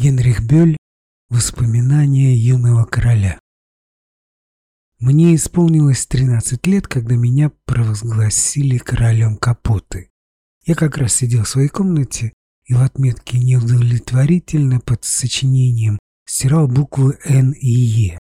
Генрих Бёль. Воспоминания юного короля. Мне исполнилось 13 лет, когда меня провозгласили королем Капоты. Я как раз сидел в своей комнате и в отметке «неудовлетворительно» под сочинением стирал буквы «Н» и «Е».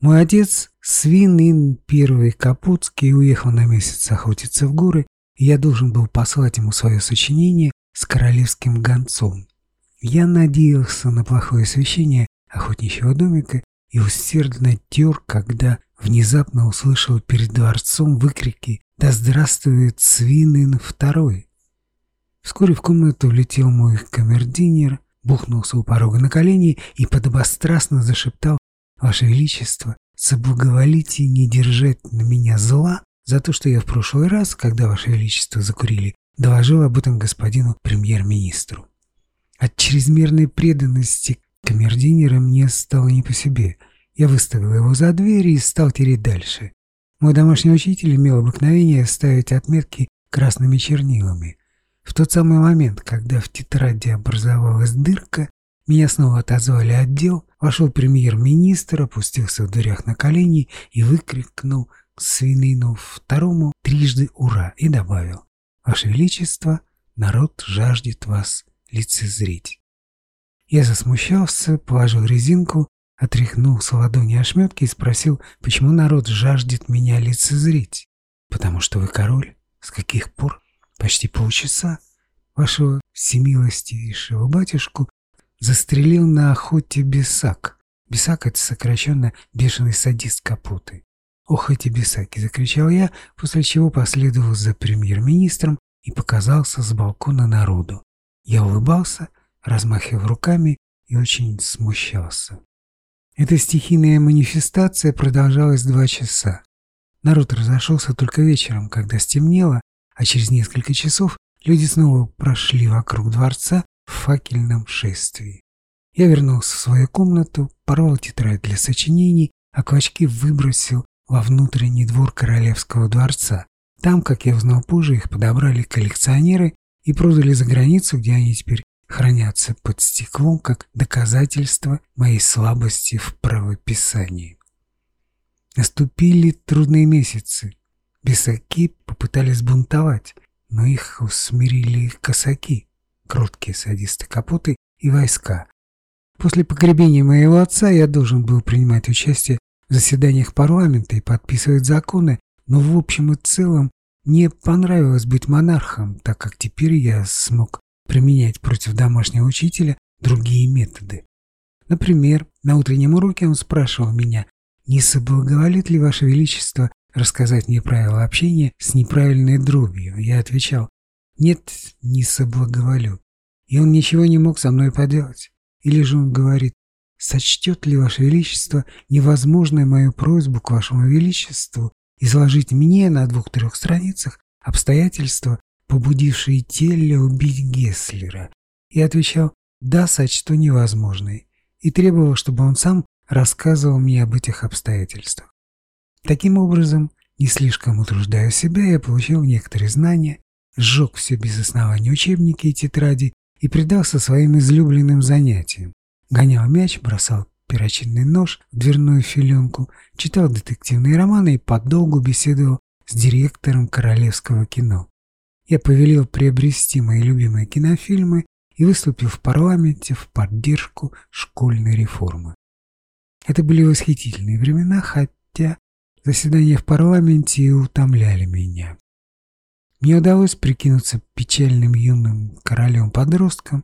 Мой отец, свин первый Капутский, уехал на месяц охотиться в горы, и я должен был послать ему свое сочинение с королевским гонцом. Я надеялся на плохое освещение охотничьего домика и усердно тер, когда внезапно услышал перед дворцом выкрики «Да здравствует Свинин второй!». Вскоре в комнату влетел мой камердинер, бухнулся у порога на колени и подобострастно зашептал «Ваше Величество, соблаговолите не держать на меня зла за то, что я в прошлый раз, когда Ваше Величество закурили, доложил об этом господину премьер-министру». От чрезмерной преданности камердинера мне стало не по себе. Я выставил его за дверь и стал тереть дальше. Мой домашний учитель имел обыкновение ставить отметки красными чернилами. В тот самый момент, когда в тетради образовалась дырка, меня снова отозвали отдел, вошел премьер-министр, опустился в дверях на колени и выкрикнул свинину второму трижды «Ура!» и добавил «Ваше Величество, народ жаждет вас лицезреть. Я засмущался, положил резинку, отряхнул с ладони ошметки и спросил, почему народ жаждет меня лицезреть. «Потому что вы король. С каких пор? Почти полчаса. Вашего всемилостивейшего батюшку застрелил на охоте Бесак. Бесак — это сокращенно бешеный садист Капуты. «Ох, эти бесаки!» — закричал я, после чего последовал за премьер-министром и показался с балкона народу. Я улыбался, размахивал руками и очень смущался. Эта стихийная манифестация продолжалась два часа. Народ разошелся только вечером, когда стемнело, а через несколько часов люди снова прошли вокруг дворца в факельном шествии. Я вернулся в свою комнату, порвал тетрадь для сочинений, а клочки выбросил во внутренний двор королевского дворца. Там, как я узнал позже, их подобрали коллекционеры и продали за границу, где они теперь хранятся под стеклом как доказательство моей слабости в правописании. Наступили трудные месяцы. Бесаки попытались бунтовать, но их усмирили косаки, кроткие садисты Капоты и войска. После погребения моего отца я должен был принимать участие в заседаниях парламента и подписывать законы, но в общем и целом мне понравилось быть монархом, так как теперь я смог применять против домашнего учителя другие методы. Например, на утреннем уроке он спрашивал меня, не соблаговолит ли Ваше Величество рассказать мне правила общения с неправильной дробью. Я отвечал, нет, не соблаговолю. И он ничего не мог со мной поделать. Или же он говорит, сочтет ли Ваше Величество невозможной мою просьбу к Вашему Величеству изложить мне на двух-трех страницах обстоятельства, побудившие Телля убить Гесслера, и отвечал «да, сочту невозможной», и требовал, чтобы он сам рассказывал мне об этих обстоятельствах. Таким образом, не слишком утруждая себя, я получил некоторые знания, сжег все без основания учебники и тетради и предался своим излюбленным занятиям. Гонял мяч, бросал перочинный нож в дверную филенку, читал детективные романы и подолгу беседовал с директором королевского кино. Я повелел приобрести мои любимые кинофильмы и выступил в парламенте в поддержку школьной реформы. Это были восхитительные времена, хотя заседания в парламенте утомляли меня. Мне удалось прикинуться печальным юным королем-подростком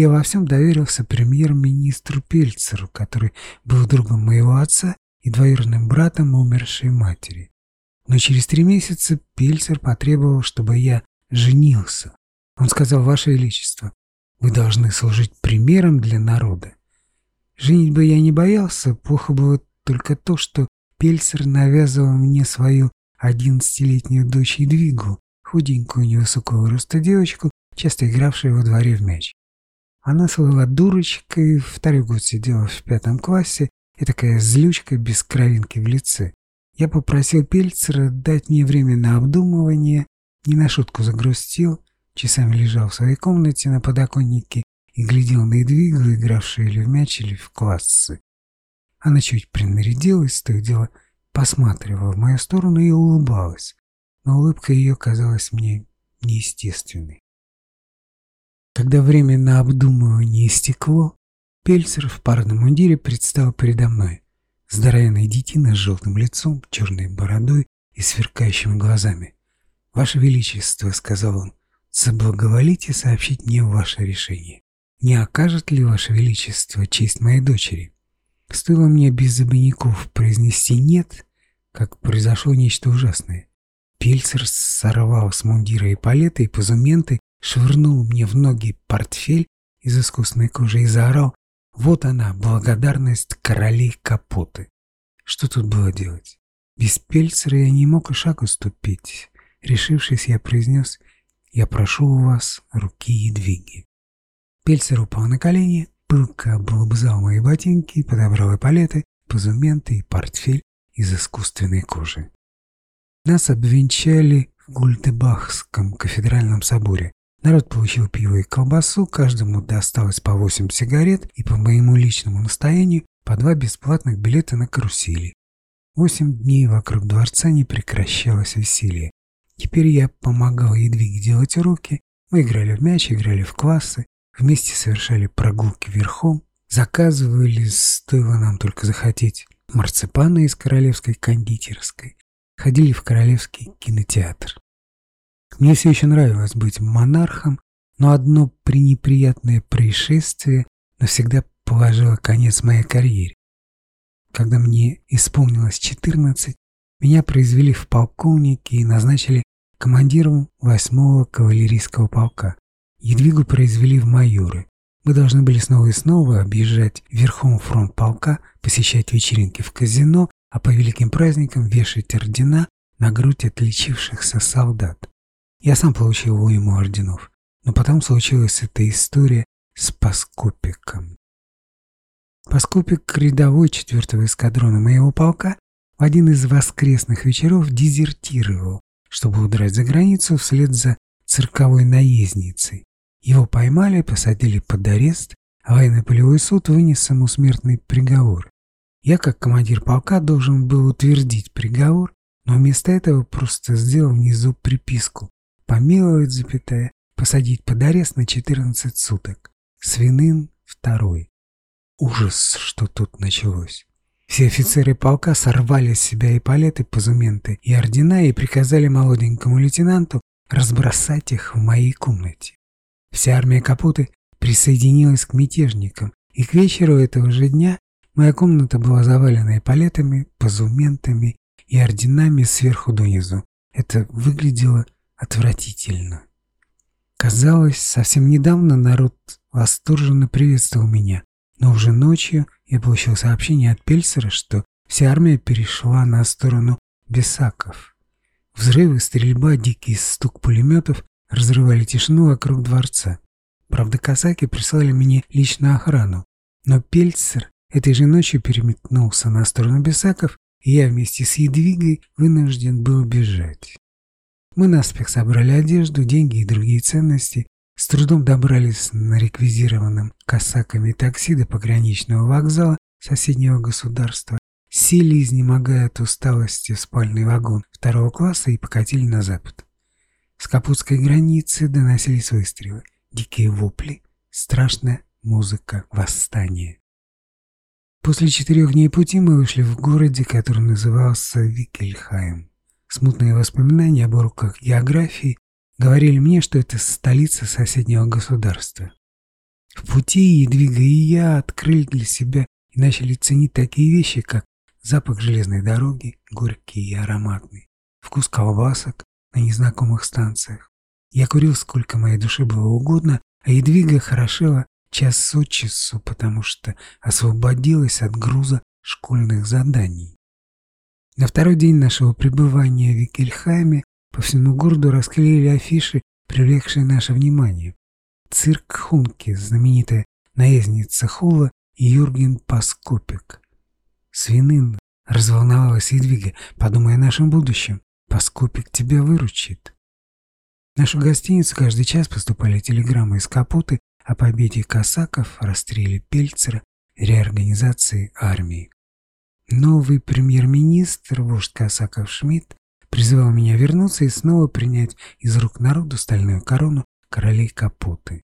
я во всем доверился премьер-министру Пельцеру, который был другом моего отца и двоюродным братом умершей матери. Но через три месяца Пельцер потребовал, чтобы я женился. Он сказал, Ваше Величество, вы должны служить примером для народа. Женить бы я не боялся, плохо было только то, что Пельцер навязывал мне свою одиннадцатилетнюю дочь Едвигу, худенькую невысокого роста девочку, часто игравшую во дворе в мяч. Она слыла дурочкой, второй год сидела в пятом классе и такая злючка без кровинки в лице. Я попросил Пельцера дать мне время на обдумывание, не на шутку загрустил, часами лежал в своей комнате на подоконнике и глядел на Эдвигу, игравшую или в мяч, или в классы. Она чуть принарядилась, то и дело посматривала в мою сторону и улыбалась, но улыбка ее казалась мне неестественной. Когда время на обдумывание истекло, Пельцер в парном мундире предстал передо мной. Здоровенный детина с желтым лицом, черной бородой и сверкающими глазами. «Ваше Величество», — сказал он, — «соблаговолите сообщить мне ваше решение. Не окажет ли Ваше Величество честь моей дочери?» Стоило мне без обиняков произнести «нет», как произошло нечто ужасное. Пельцер сорвал с мундира и палеты, и позументы, швырнул мне в ноги портфель из искусственной кожи и заорал «Вот она, благодарность королей капоты». Что тут было делать? Без Пельцера я не мог и шагу ступить. Решившись, я произнес «Я прошу у вас руки и двиги». Пельцер упал на колени, пылко облобзал мои ботинки, подобрал и палеты, позументы и портфель из искусственной кожи. Нас обвенчали в Гультебахском кафедральном соборе. Народ получил пиво и колбасу, каждому досталось по восемь сигарет и по моему личному настоянию по два бесплатных билета на карусели. Восемь дней вокруг дворца не прекращалось веселье. Теперь я помогал Едвиге делать уроки, мы играли в мяч, играли в классы, вместе совершали прогулки верхом, заказывали, стоило нам только захотеть, марципаны из королевской кондитерской, ходили в Королевский кинотеатр. Мне все еще нравилось быть монархом, но одно пренеприятное происшествие навсегда положило конец моей карьере. Когда мне исполнилось 14, меня произвели в полковники и назначили командиром 8-го кавалерийского полка. Едвигу произвели в майоры. Мы должны были снова и снова объезжать верхом фронт полка, посещать вечеринки в казино, а по великим праздникам вешать ордена на грудь отличившихся солдат. Я сам получил уйму орденов, но потом случилась эта история с Паскопиком. Паскопик, рядовой четвертого эскадрона моего полка, в один из воскресных вечеров дезертировал, чтобы удрать за границу вслед за цирковой наездницей. Его поймали, посадили под арест, а военно-полевой суд вынес ему смертный приговор. Я, как командир полка, должен был утвердить приговор, но вместо этого просто сделал внизу приписку «Помиловать, запятая, посадить под арест на 14 суток. Свинын второй». Ужас, что тут началось. Все офицеры полка сорвали с себя эполеты, позументы и ордена и приказали молоденькому лейтенанту разбросать их в моей комнате. Вся армия Капуты присоединилась к мятежникам, и к вечеру этого же дня Моя комната была завалена эполетами, позументами и орденами сверху донизу. Это выглядело отвратительно. Казалось, совсем недавно народ восторженно приветствовал меня, но уже ночью я получил сообщение от Пельсера, что вся армия перешла на сторону Бесаков. Взрывы, стрельба, дикий стук пулеметов разрывали тишину вокруг дворца. Правда, казаки прислали мне лично охрану, но Пельцер Этой же ночью переметнулся на сторону Бесаков, и я вместе с Едвигой вынужден был бежать. Мы наспех собрали одежду, деньги и другие ценности, с трудом добрались на реквизированном косаками такси до пограничного вокзала соседнего государства, сели, изнемогая от усталости, в спальный вагон второго класса и покатили на запад. С Капутской границы доносились выстрелы, дикие вопли, страшная музыка восстания. После четырех дней пути мы вышли в городе, который назывался Викельхайм. Смутные воспоминания об уроках географии говорили мне, что это столица соседнего государства. В пути и я открыли для себя и начали ценить такие вещи, как запах железной дороги, горький и ароматный, вкус колбасок на незнакомых станциях. Я курил сколько моей душе было угодно, а Едвига хорошела час от часу, потому что освободилась от груза школьных заданий. На второй день нашего пребывания в Викельхайме по всему городу расклеили афиши, привлекшие наше внимание. Цирк Хунки, знаменитая наездница Хула и Юрген Паскопик. Свинын разволновалась Едвига, подумая о нашем будущем. Паскопик тебя выручит. В нашу гостиницу каждый час поступали телеграммы из Капуты о победе косаков, расстреле Пельцера, реорганизации армии. Новый премьер-министр, вождь косаков Шмидт, призывал меня вернуться и снова принять из рук народу стальную корону королей Капуты.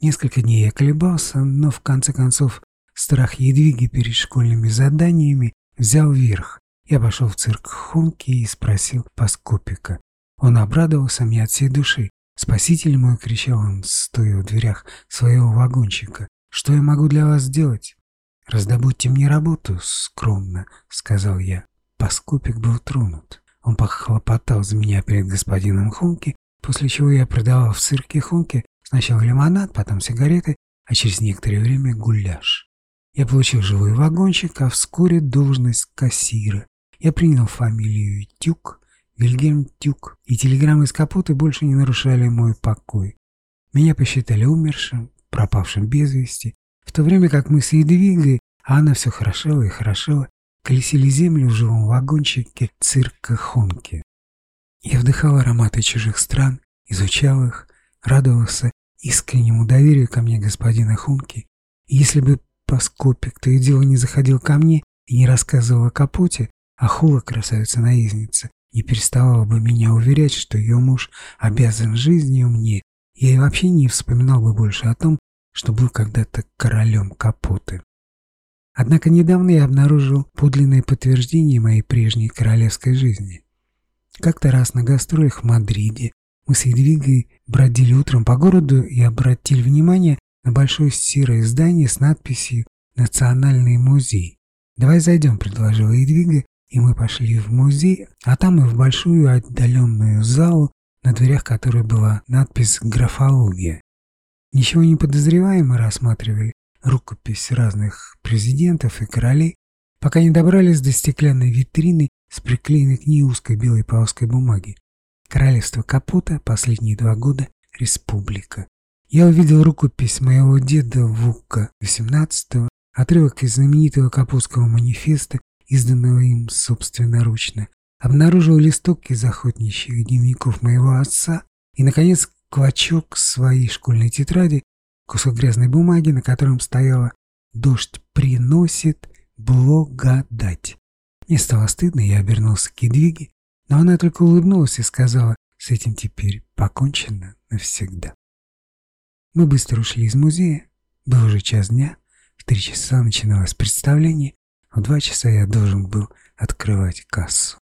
Несколько дней я колебался, но в конце концов страх Едвиги перед школьными заданиями взял верх. Я пошел в цирк Хунки и спросил Паскопика. Он обрадовался мне от всей души. «Спаситель мой!» — кричал он, стоя в дверях своего вагончика. «Что я могу для вас сделать?» «Раздобудьте мне работу, скромно», — сказал я. Паскопик был тронут. Он похлопотал за меня перед господином Хунки, после чего я продавал в цирке Хунки сначала лимонад, потом сигареты, а через некоторое время гуляш. Я получил живой вагончик, а вскоре должность кассира. Я принял фамилию Тюк, Вильгельм Тюк, и телеграммы из капоты больше не нарушали мой покой. Меня посчитали умершим, пропавшим без вести, то время как мы с Едвигой, а она все хорошела и хорошела, колесили землю в живом вагончике цирка Хонки. Я вдыхал ароматы чужих стран, изучал их, радовался искреннему доверию ко мне господина Хунки. Если бы Паскопик то и дело не заходил ко мне и не рассказывал о капоте, а Хула, красавица-наездница, не переставала бы меня уверять, что ее муж обязан жизнью мне, я и вообще не вспоминал бы больше о том, что был когда-то королем капоты. Однако недавно я обнаружил подлинное подтверждение моей прежней королевской жизни. Как-то раз на гастролях в Мадриде мы с Едвигой бродили утром по городу и обратили внимание на большое серое здание с надписью «Национальный музей». «Давай зайдем», — предложила Едвига, и мы пошли в музей, а там и в большую отдаленную залу, на дверях которой была надпись «Графология». Ничего не подозревая, мы рассматривали рукопись разных президентов и королей, пока не добрались до стеклянной витрины с приклеенной к ней узкой белой полоской бумаги. Королевство Капута, последние два года, республика. Я увидел рукопись моего деда Вука XVIII, отрывок из знаменитого Капутского манифеста, изданного им собственноручно, обнаружил листок из охотничьих дневников моего отца и, наконец, клочок своей школьной тетради, кусок грязной бумаги, на котором стояло «Дождь приносит благодать». Мне стало стыдно, я обернулся к Едвиге, но она только улыбнулась и сказала, с этим теперь покончено навсегда. Мы быстро ушли из музея, был уже час дня, в три часа начиналось представление, в два часа я должен был открывать кассу.